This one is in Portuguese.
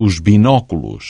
os binóculos.